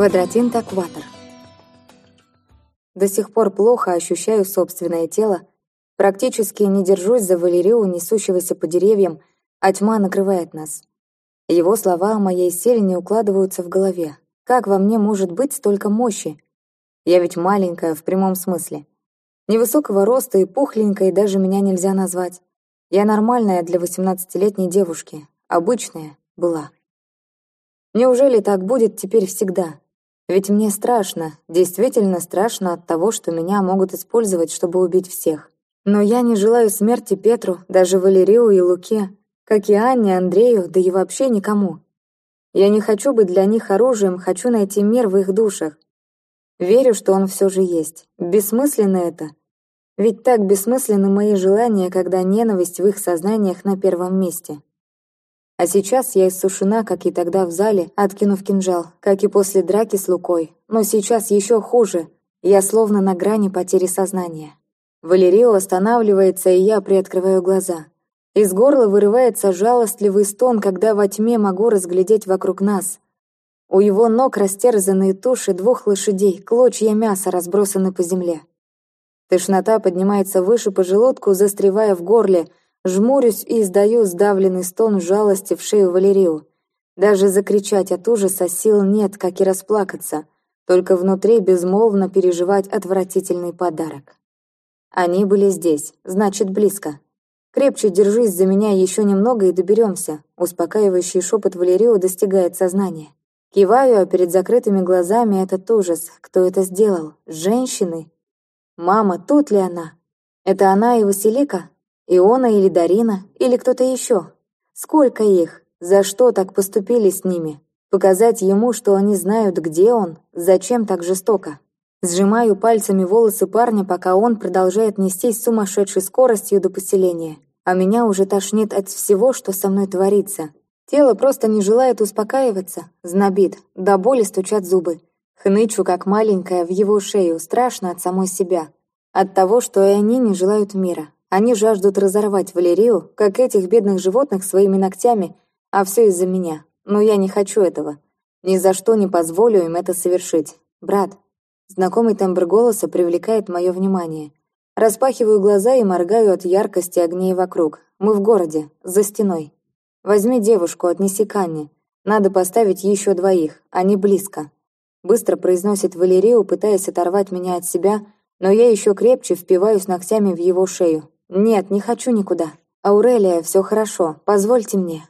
Квадратин Такватор. До сих пор плохо ощущаю собственное тело, практически не держусь за Валерию, несущегося по деревьям, а тьма накрывает нас. Его слова о моей силе не укладываются в голове. Как во мне может быть столько мощи? Я ведь маленькая в прямом смысле. Невысокого роста и пухленькой даже меня нельзя назвать. Я нормальная для восемнадцатилетней девушки. Обычная была. Неужели так будет теперь всегда? Ведь мне страшно, действительно страшно от того, что меня могут использовать, чтобы убить всех. Но я не желаю смерти Петру, даже Валерию и Луке, как и Анне, Андрею, да и вообще никому. Я не хочу быть для них оружием, хочу найти мир в их душах. Верю, что он все же есть. Бессмысленно это. Ведь так бессмысленны мои желания, когда ненависть в их сознаниях на первом месте. А сейчас я иссушена, как и тогда в зале, откинув кинжал, как и после драки с Лукой. Но сейчас еще хуже. Я словно на грани потери сознания. Валерио останавливается, и я приоткрываю глаза. Из горла вырывается жалостливый стон, когда во тьме могу разглядеть вокруг нас. У его ног растерзанные туши двух лошадей, клочья мяса разбросаны по земле. Тошнота поднимается выше по желудку, застревая в горле, Жмурюсь и издаю сдавленный стон жалости в шею Валерию. Даже закричать от ужаса сил нет, как и расплакаться, только внутри безмолвно переживать отвратительный подарок. Они были здесь, значит, близко. Крепче держись за меня еще немного и доберемся. Успокаивающий шепот Валерию достигает сознания. Киваю, а перед закрытыми глазами этот ужас. Кто это сделал? Женщины? Мама, тут ли она? Это она и Василика? Иона или Дарина, или кто-то еще. Сколько их? За что так поступили с ними? Показать ему, что они знают, где он? Зачем так жестоко? Сжимаю пальцами волосы парня, пока он продолжает нестись с сумасшедшей скоростью до поселения. А меня уже тошнит от всего, что со мной творится. Тело просто не желает успокаиваться, знобит, до боли стучат зубы. Хнычу, как маленькая, в его шею, страшно от самой себя. От того, что и они не желают мира. Они жаждут разорвать Валерию, как этих бедных животных, своими ногтями, а все из-за меня. Но я не хочу этого. Ни за что не позволю им это совершить. Брат. Знакомый тембр голоса привлекает мое внимание. Распахиваю глаза и моргаю от яркости огней вокруг. Мы в городе, за стеной. Возьми девушку, отнеси к Анне. Надо поставить еще двоих, они близко. Быстро произносит Валерию, пытаясь оторвать меня от себя, но я еще крепче впиваюсь ногтями в его шею. «Нет, не хочу никуда. Аурелия, все хорошо, позвольте мне».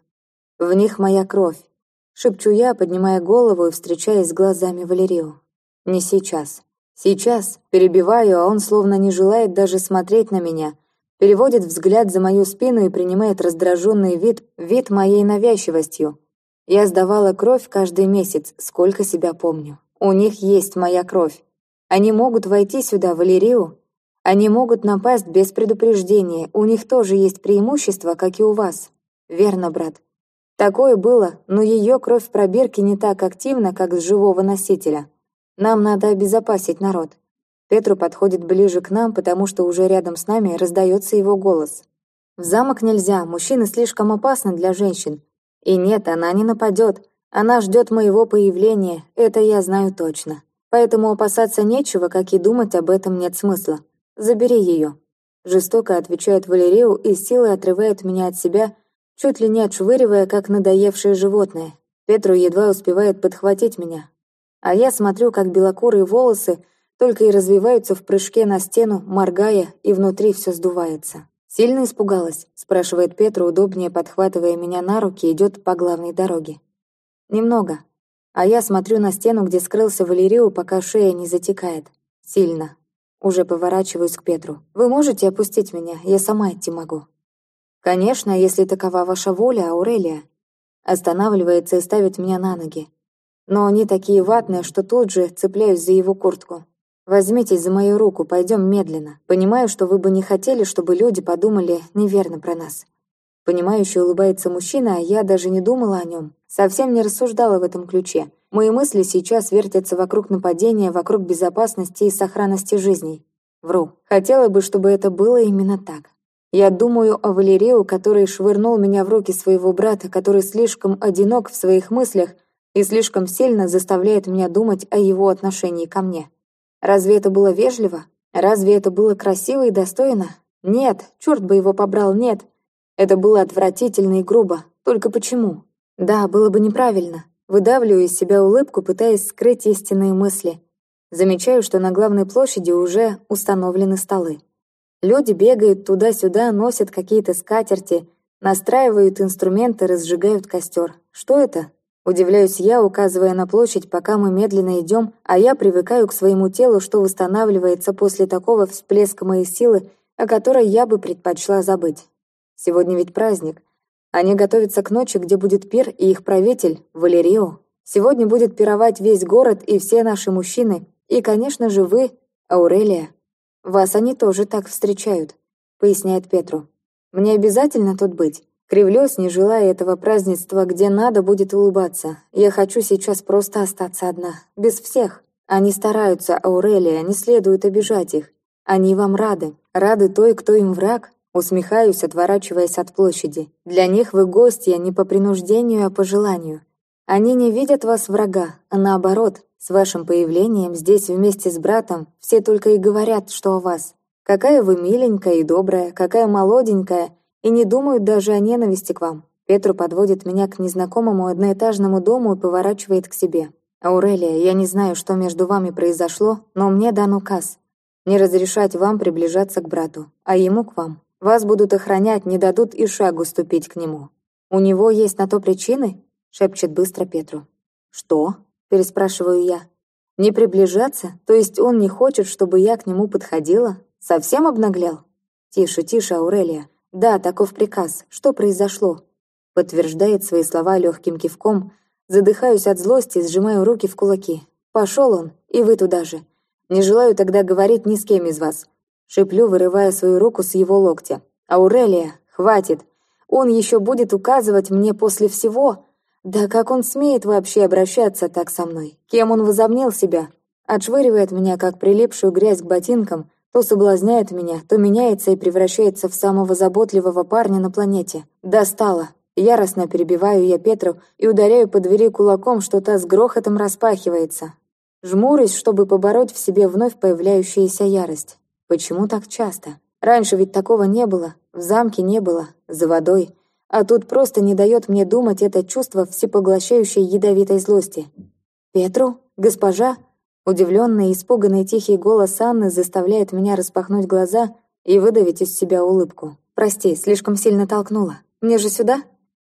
«В них моя кровь», — шепчу я, поднимая голову и встречаясь с глазами Валерию. «Не сейчас. Сейчас. Перебиваю, а он словно не желает даже смотреть на меня. Переводит взгляд за мою спину и принимает раздраженный вид, вид моей навязчивостью. Я сдавала кровь каждый месяц, сколько себя помню. У них есть моя кровь. Они могут войти сюда, Валерию, они могут напасть без предупреждения, у них тоже есть преимущество, как и у вас. Верно, брат. Такое было, но ее кровь в пробирке не так активна, как с живого носителя. Нам надо обезопасить народ. Петру подходит ближе к нам, потому что уже рядом с нами раздается его голос. В замок нельзя, мужчины слишком опасны для женщин. И нет, она не нападет. Она ждет моего появления, это я знаю точно. Поэтому опасаться нечего, как и думать об этом нет смысла. Забери ее. Жестоко отвечает Валерию и силой отрывает меня от себя, чуть ли не отшвыривая, как надоевшее животное. Петру едва успевает подхватить меня. А я смотрю, как белокурые волосы только и развиваются в прыжке на стену, моргая, и внутри все сдувается. «Сильно испугалась?» – спрашивает Петру, удобнее подхватывая меня на руки, идет по главной дороге. «Немного». А я смотрю на стену, где скрылся Валерию, пока шея не затекает. Сильно. Уже поворачиваюсь к Петру. «Вы можете опустить меня? Я сама идти могу». «Конечно, если такова ваша воля, Аурелия». Останавливается и ставит меня на ноги. Но они такие ватные, что тут же цепляюсь за его куртку. «Возьмитесь за мою руку, пойдем медленно. Понимаю, что вы бы не хотели, чтобы люди подумали неверно про нас». Понимающе улыбается мужчина, а я даже не думала о нем. Совсем не рассуждала в этом ключе. Мои мысли сейчас вертятся вокруг нападения, вокруг безопасности и сохранности жизней. Вру. Хотела бы, чтобы это было именно так. Я думаю о Валерию, который швырнул меня в руки своего брата, который слишком одинок в своих мыслях, и слишком сильно заставляет меня думать о его отношении ко мне. Разве это было вежливо? Разве это было красиво и достойно? Нет, черт бы его побрал, нет. Это было отвратительно и грубо. Только почему? Да, было бы неправильно. Выдавливаю из себя улыбку, пытаясь скрыть истинные мысли. Замечаю, что на главной площади уже установлены столы. Люди бегают туда-сюда, носят какие-то скатерти, настраивают инструменты, разжигают костер. Что это? Удивляюсь я, указывая на площадь, пока мы медленно идем, а я привыкаю к своему телу, что восстанавливается после такого всплеска моей силы, о которой я бы предпочла забыть. Сегодня ведь праздник. Они готовятся к ночи, где будет пир, и их правитель, Валерио. Сегодня будет пировать весь город и все наши мужчины, и, конечно же, вы, Аурелия. Вас они тоже так встречают, поясняет Петру. Мне обязательно тут быть. Кривлюсь, не желая этого празднества, где надо будет улыбаться. Я хочу сейчас просто остаться одна, без всех. Они стараются, Аурелия, не следует обижать их. Они вам рады. Рады той, кто им враг. Усмехаюсь, отворачиваясь от площади. Для них вы гостья не по принуждению, а по желанию. Они не видят вас врага, а наоборот, с вашим появлением здесь вместе с братом все только и говорят, что о вас. Какая вы миленькая и добрая, какая молоденькая, и не думают даже о ненависти к вам. Петру подводит меня к незнакомому одноэтажному дому и поворачивает к себе. «Аурелия, я не знаю, что между вами произошло, но мне дан указ. Не разрешать вам приближаться к брату, а ему к вам. Вас будут охранять, не дадут и шагу ступить к нему. У него есть на то причины?» шепчет быстро Петру. «Что?» – переспрашиваю я. «Не приближаться? То есть он не хочет, чтобы я к нему подходила? Совсем обнаглел?» «Тише, тише, Аурелия. Да, таков приказ. Что произошло?» Подтверждает свои слова легким кивком. Задыхаюсь от злости, сжимаю руки в кулаки. «Пошел он, и вы туда же. Не желаю тогда говорить ни с кем из вас». Шиплю, вырывая свою руку с его локтя. «Аурелия, хватит. Он еще будет указывать мне после всего...» Да как он смеет вообще обращаться так со мной? Кем он возомнил себя? Отшвыривает меня, как прилипшую грязь к ботинкам, то соблазняет меня, то меняется и превращается в самого заботливого парня на планете. Достало. Яростно перебиваю я Петру и ударяю по двери кулаком, что та с грохотом распахивается. Жмурюсь, чтобы побороть в себе вновь появляющуюся ярость. Почему так часто? Раньше ведь такого не было, в замке не было, за водой. А тут просто не дает мне думать это чувство всепоглощающей ядовитой злости. «Петру? Госпожа?» Удивленный и испуганный тихий голос Анны заставляет меня распахнуть глаза и выдавить из себя улыбку. «Прости, слишком сильно толкнула. Мне же сюда?»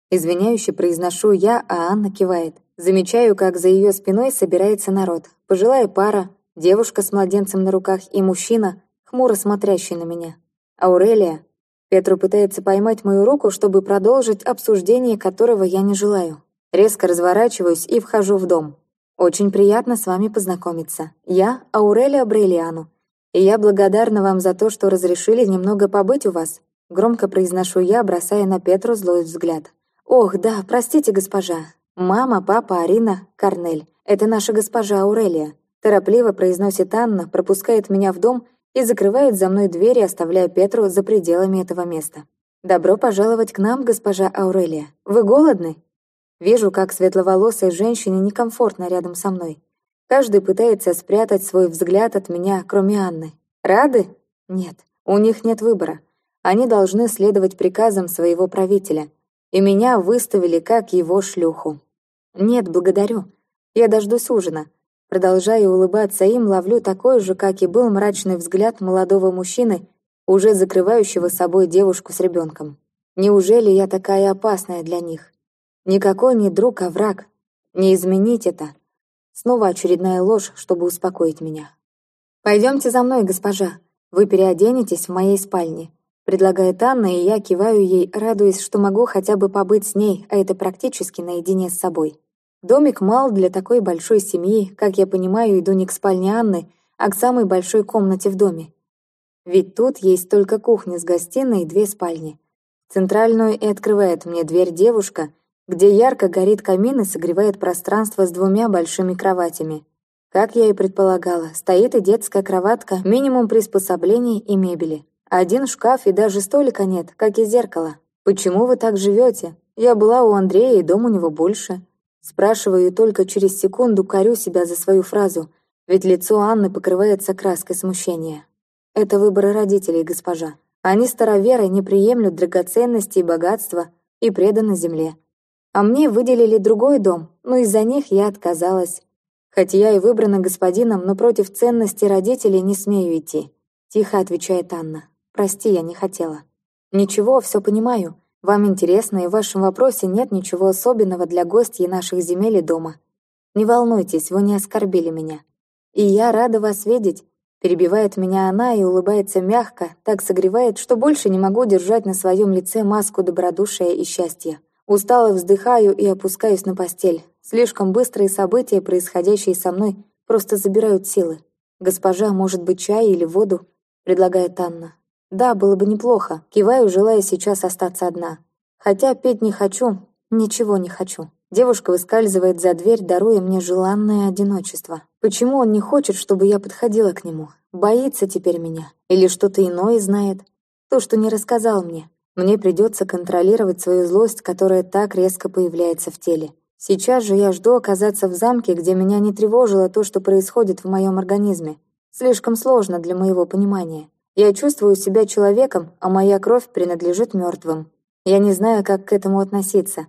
Извиняюще произношу я, а Анна кивает. Замечаю, как за ее спиной собирается народ. Пожилая пара, девушка с младенцем на руках и мужчина, хмуро смотрящий на меня. Аурелия, Петру пытается поймать мою руку, чтобы продолжить обсуждение, которого я не желаю. Резко разворачиваюсь и вхожу в дом. Очень приятно с вами познакомиться. Я Аурелия Брелиану. И я благодарна вам за то, что разрешили немного побыть у вас. Громко произношу я, бросая на Петру злой взгляд. «Ох, да, простите, госпожа. Мама, папа, Арина, Корнель. Это наша госпожа Аурелия». Торопливо произносит Анна, пропускает меня в дом и закрывает за мной двери, оставляя Петру за пределами этого места. «Добро пожаловать к нам, госпожа Аурелия. Вы голодны?» Вижу, как светловолосой женщине некомфортно рядом со мной. Каждый пытается спрятать свой взгляд от меня, кроме Анны. Рады? Нет, у них нет выбора. Они должны следовать приказам своего правителя. И меня выставили как его шлюху. Нет, благодарю. Я дождусь ужина. Продолжая улыбаться им, ловлю такой же, как и был мрачный взгляд молодого мужчины, уже закрывающего собой девушку с ребенком. Неужели я такая опасная для них? Никакой не друг, а враг. Не изменить это. Снова очередная ложь, чтобы успокоить меня. «Пойдемте за мной, госпожа. Вы переоденетесь в моей спальне», предлагает Анна, и я киваю ей, радуясь, что могу хотя бы побыть с ней, а это практически наедине с собой. Домик мал для такой большой семьи, как я понимаю, иду не к спальне Анны, а к самой большой комнате в доме. Ведь тут есть только кухня с гостиной и две спальни. Центральную и открывает мне дверь девушка, где ярко горит камин и согревает пространство с двумя большими кроватями. Как я и предполагала, стоит и детская кроватка, минимум приспособлений и мебели. Один шкаф и даже столика нет, как и зеркало. Почему вы так живете? Я была у Андрея, и дом у него больше. Спрашиваю и только через секунду корю себя за свою фразу, ведь лицо Анны покрывается краской смущения. Это выборы родителей, госпожа. Они староверы не приемлют драгоценности и богатства и преданы земле. А мне выделили другой дом, но из-за них я отказалась. Хоть я и выбрана господином, но против ценностей родителей не смею идти. Тихо отвечает Анна. Прости, я не хотела. Ничего, все понимаю. Вам интересно, и в вашем вопросе нет ничего особенного для гостей наших земель и дома. Не волнуйтесь, вы не оскорбили меня. И я рада вас видеть. Перебивает меня она и улыбается мягко, так согревает, что больше не могу держать на своем лице маску добродушия и счастья. Устало вздыхаю и опускаюсь на постель. Слишком быстрые события, происходящие со мной, просто забирают силы. «Госпожа, может быть, чай или воду?» — предлагает Анна. «Да, было бы неплохо. Киваю, желая сейчас остаться одна. Хотя петь не хочу, ничего не хочу». Девушка выскальзывает за дверь, даруя мне желанное одиночество. Почему он не хочет, чтобы я подходила к нему? Боится теперь меня? Или что-то иное знает? То, что не рассказал мне. Мне придется контролировать свою злость, которая так резко появляется в теле. Сейчас же я жду оказаться в замке, где меня не тревожило то, что происходит в моем организме. Слишком сложно для моего понимания. Я чувствую себя человеком, а моя кровь принадлежит мертвым. Я не знаю, как к этому относиться.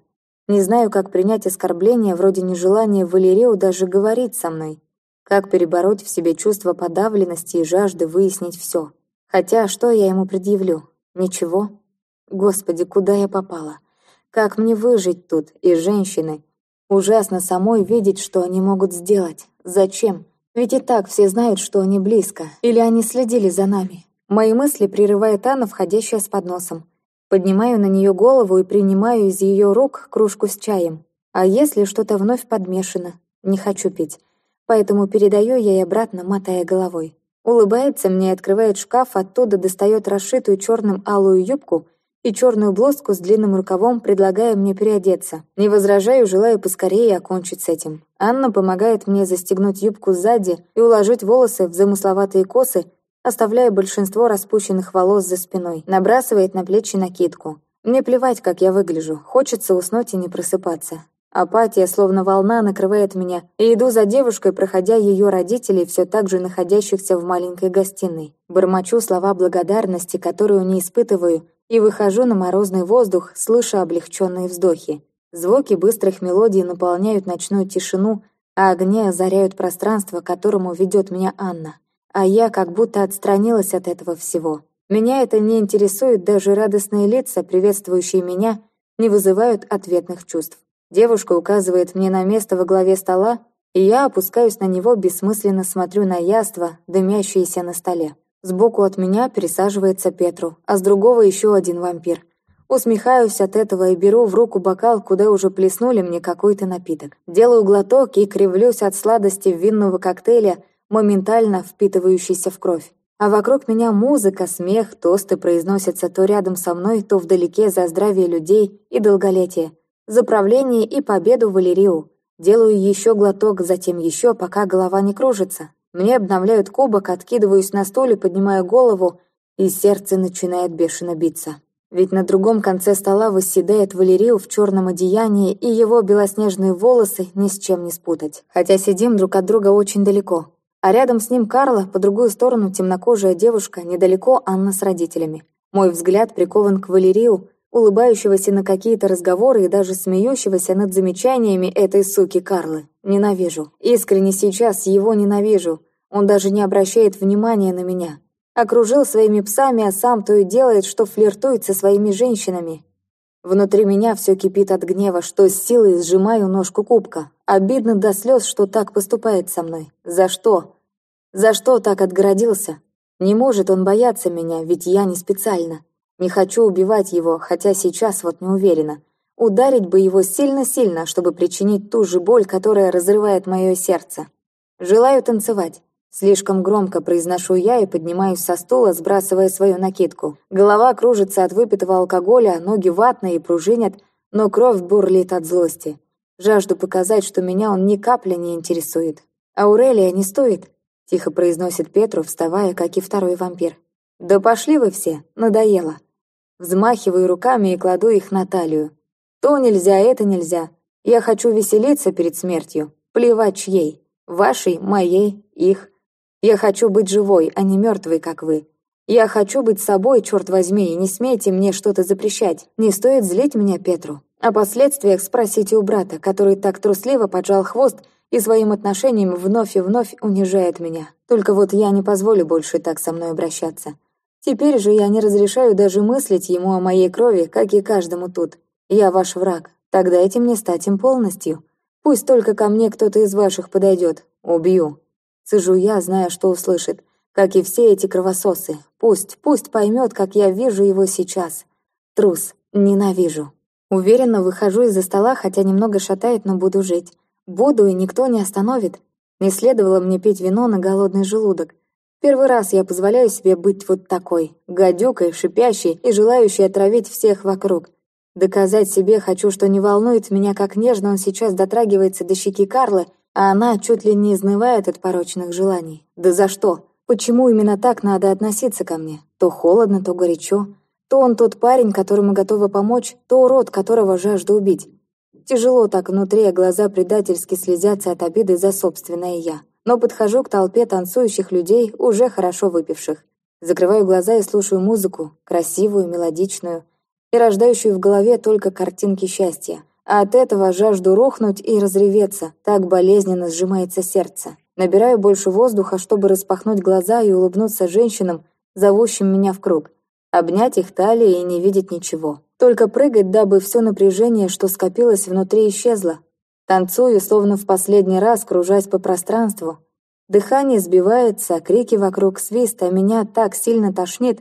Не знаю, как принять оскорбление вроде нежелания Валерию даже говорить со мной. Как перебороть в себе чувство подавленности и жажды выяснить все. Хотя, что я ему предъявлю? Ничего. Господи, куда я попала? Как мне выжить тут, и женщины? Ужасно самой видеть, что они могут сделать. Зачем? Ведь и так все знают, что они близко. Или они следили за нами. Мои мысли прерывает Анна, входящая с подносом. Поднимаю на нее голову и принимаю из ее рук кружку с чаем. А если что-то вновь подмешано? Не хочу пить. Поэтому передаю ей обратно, мотая головой. Улыбается мне и открывает шкаф, оттуда достает расшитую черным алую юбку — и черную блузку с длинным рукавом, предлагая мне переодеться. Не возражаю, желаю поскорее окончить с этим. Анна помогает мне застегнуть юбку сзади и уложить волосы в замысловатые косы, оставляя большинство распущенных волос за спиной. Набрасывает на плечи накидку. Мне плевать, как я выгляжу. Хочется уснуть и не просыпаться. Апатия, словно волна, накрывает меня, и иду за девушкой, проходя ее родителей, все так же находящихся в маленькой гостиной. Бормочу слова благодарности, которую не испытываю, и выхожу на морозный воздух, слыша облегченные вздохи. Звуки быстрых мелодий наполняют ночную тишину, а огни озаряют пространство, к которому ведет меня Анна. А я как будто отстранилась от этого всего. Меня это не интересует, даже радостные лица, приветствующие меня, не вызывают ответных чувств. Девушка указывает мне на место во главе стола, и я опускаюсь на него, бессмысленно смотрю на яство, дымящееся на столе. Сбоку от меня пересаживается Петру, а с другого еще один вампир. Усмехаюсь от этого и беру в руку бокал, куда уже плеснули мне какой-то напиток. Делаю глоток и кривлюсь от сладости винного коктейля, моментально впитывающийся в кровь. А вокруг меня музыка, смех, тосты произносятся то рядом со мной, то вдалеке за здравие людей и долголетие. За правление и победу Валерию. Делаю еще глоток, затем еще, пока голова не кружится. Мне обновляют кубок, откидываюсь на стуле, поднимаю голову, и сердце начинает бешено биться. Ведь на другом конце стола восседает Валерию в черном одеянии, и его белоснежные волосы ни с чем не спутать. Хотя сидим друг от друга очень далеко. А рядом с ним Карла, по другую сторону темнокожая девушка, недалеко Анна с родителями. Мой взгляд прикован к Валерию, улыбающегося на какие-то разговоры и даже смеющегося над замечаниями этой суки Карлы. Ненавижу. Искренне сейчас его ненавижу. Он даже не обращает внимания на меня. Окружил своими псами, а сам то и делает, что флиртует со своими женщинами. Внутри меня все кипит от гнева, что с силой сжимаю ножку кубка. Обидно до слез, что так поступает со мной. За что? За что так отгородился? Не может он бояться меня, ведь я не специально. Не хочу убивать его, хотя сейчас вот не уверена. Ударить бы его сильно-сильно, чтобы причинить ту же боль, которая разрывает мое сердце. Желаю танцевать. Слишком громко произношу я и поднимаюсь со стула, сбрасывая свою накидку. Голова кружится от выпитого алкоголя, ноги ватные и пружинят, но кровь бурлит от злости. Жажду показать, что меня он ни капли не интересует. «Аурелия не стоит», — тихо произносит Петру, вставая, как и второй вампир. «Да пошли вы все, надоело». Взмахиваю руками и кладу их на талию. То нельзя, это нельзя. Я хочу веселиться перед смертью, плевать чьей. Вашей, моей, их. Я хочу быть живой, а не мертвой, как вы. Я хочу быть собой, черт возьми, и не смейте мне что-то запрещать. Не стоит злить меня, Петру. О последствиях спросите у брата, который так трусливо поджал хвост и своим отношением вновь и вновь унижает меня. Только вот я не позволю больше так со мной обращаться. Теперь же я не разрешаю даже мыслить ему о моей крови, как и каждому тут. Я ваш враг. Тогда этим не стать им полностью. Пусть только ко мне кто-то из ваших подойдет. Убью. Сижу я, зная, что услышит. Как и все эти кровососы. Пусть, пусть поймет, как я вижу его сейчас. Трус. Ненавижу. Уверенно выхожу из-за стола, хотя немного шатает, но буду жить. Буду, и никто не остановит. Не следовало мне пить вино на голодный желудок. Первый раз я позволяю себе быть вот такой, гадюкой, шипящей и желающей отравить всех вокруг. Доказать себе хочу, что не волнует меня, как нежно он сейчас дотрагивается до щеки Карлы, а она чуть ли не изнывает от порочных желаний. Да за что? Почему именно так надо относиться ко мне? То холодно, то горячо. То он тот парень, которому готова помочь, то урод, которого жажду убить. Тяжело так внутри, а глаза предательски слезятся от обиды за собственное «я» но подхожу к толпе танцующих людей, уже хорошо выпивших. Закрываю глаза и слушаю музыку, красивую, мелодичную, и рождающую в голове только картинки счастья. А от этого жажду рухнуть и разреветься, так болезненно сжимается сердце. Набираю больше воздуха, чтобы распахнуть глаза и улыбнуться женщинам, зовущим меня в круг. Обнять их талии и не видеть ничего. Только прыгать, дабы все напряжение, что скопилось внутри, исчезло, Танцую, словно в последний раз, кружась по пространству. Дыхание сбивается, крики вокруг свист, а меня так сильно тошнит.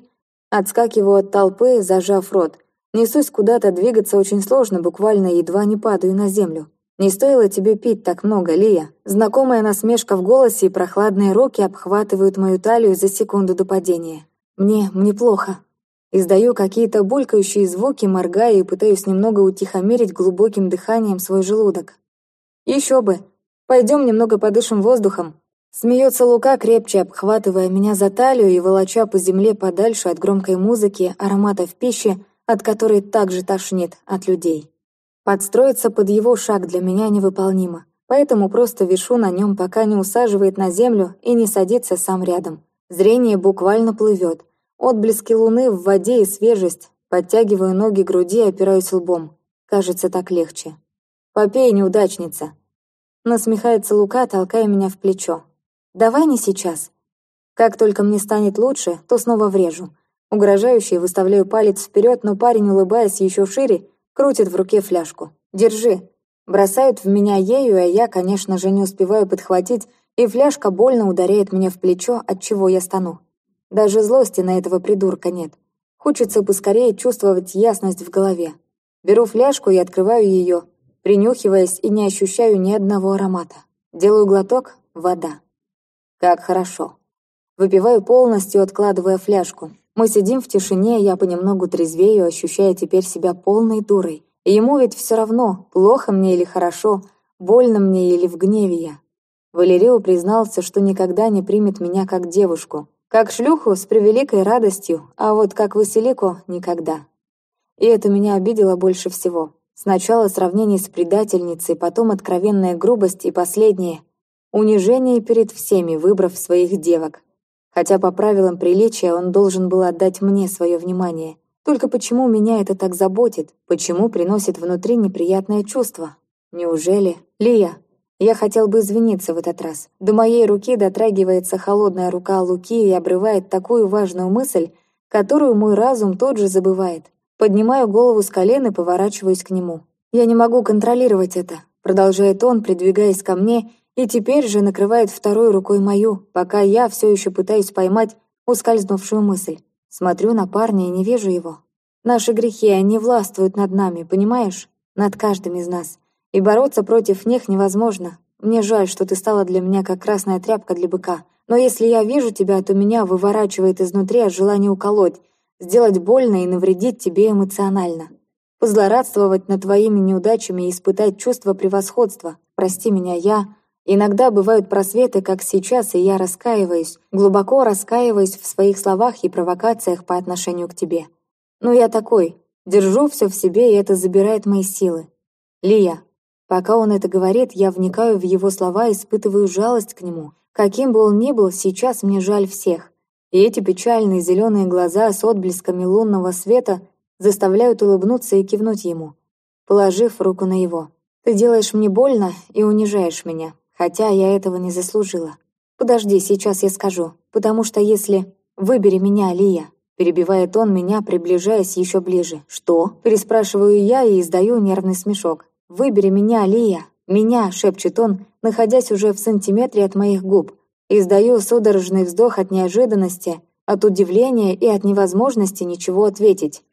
Отскакиваю от толпы, зажав рот. Несусь куда-то, двигаться очень сложно, буквально едва не падаю на землю. «Не стоило тебе пить так много, Лия». Знакомая насмешка в голосе и прохладные руки обхватывают мою талию за секунду до падения. «Мне, мне плохо». Издаю какие-то булькающие звуки, моргая и пытаюсь немного утихомирить глубоким дыханием свой желудок. Еще бы. Пойдем немного подышим воздухом. Смеется Лука, крепче обхватывая меня за талию и волоча по земле подальше от громкой музыки, ароматов пищи, от которой также тошнит от людей. Подстроиться под его шаг для меня невыполнимо, поэтому просто вишу на нем, пока не усаживает на землю и не садится сам рядом. Зрение буквально плывет. Отблески луны в воде и свежесть. Подтягиваю ноги к груди опираюсь лбом. Кажется, так легче. «Попей, неудачница!» Насмехается Лука, толкая меня в плечо. «Давай не сейчас. Как только мне станет лучше, то снова врежу». Угрожающе выставляю палец вперед, но парень, улыбаясь еще шире, крутит в руке фляжку. «Держи». Бросают в меня ею, а я, конечно же, не успеваю подхватить, и фляжка больно ударяет меня в плечо, от чего я стану. Даже злости на этого придурка нет. Хочется поскорее чувствовать ясность в голове. Беру фляжку и открываю ее, принюхиваясь и не ощущаю ни одного аромата. Делаю глоток — вода. Как хорошо. Выпиваю полностью, откладывая фляжку. Мы сидим в тишине, я понемногу трезвею, ощущая теперь себя полной дурой. Ему ведь все равно, плохо мне или хорошо, больно мне или в гневе я. Валерио признался, что никогда не примет меня как девушку. Как шлюху с превеликой радостью, а вот как Василику — никогда. И это меня обидело больше всего. Сначала сравнение с предательницей, потом откровенная грубость и последнее — унижение перед всеми, выбрав своих девок. Хотя по правилам приличия он должен был отдать мне свое внимание. Только почему меня это так заботит? Почему приносит внутри неприятное чувство? Неужели? Лия, я хотел бы извиниться в этот раз. До моей руки дотрагивается холодная рука Луки и обрывает такую важную мысль, которую мой разум тот же забывает. Поднимаю голову с колен и поворачиваюсь к нему. «Я не могу контролировать это», — продолжает он, придвигаясь ко мне, и теперь же накрывает второй рукой мою, пока я все еще пытаюсь поймать ускользнувшую мысль. Смотрю на парня и не вижу его. Наши грехи, они властвуют над нами, понимаешь? Над каждым из нас. И бороться против них невозможно. Мне жаль, что ты стала для меня как красная тряпка для быка. Но если я вижу тебя, то меня выворачивает изнутри от желания уколоть, сделать больно и навредить тебе эмоционально. Позлорадствовать над твоими неудачами и испытать чувство превосходства. Прости меня, я... Иногда бывают просветы, как сейчас, и я раскаиваюсь, глубоко раскаиваюсь в своих словах и провокациях по отношению к тебе. Но я такой, держу все в себе, и это забирает мои силы. Лия, Пока он это говорит, я вникаю в его слова и испытываю жалость к нему. Каким бы он ни был, сейчас мне жаль всех. И эти печальные зеленые глаза с отблесками лунного света заставляют улыбнуться и кивнуть ему, положив руку на его. «Ты делаешь мне больно и унижаешь меня, хотя я этого не заслужила. Подожди, сейчас я скажу, потому что если... Выбери меня, Лия!» Перебивает он меня, приближаясь еще ближе. «Что?» Переспрашиваю я и издаю нервный смешок. «Выбери меня, Лия!» «Меня!» — шепчет он, находясь уже в сантиметре от моих губ. Издаю судорожный вздох от неожиданности, от удивления и от невозможности ничего ответить.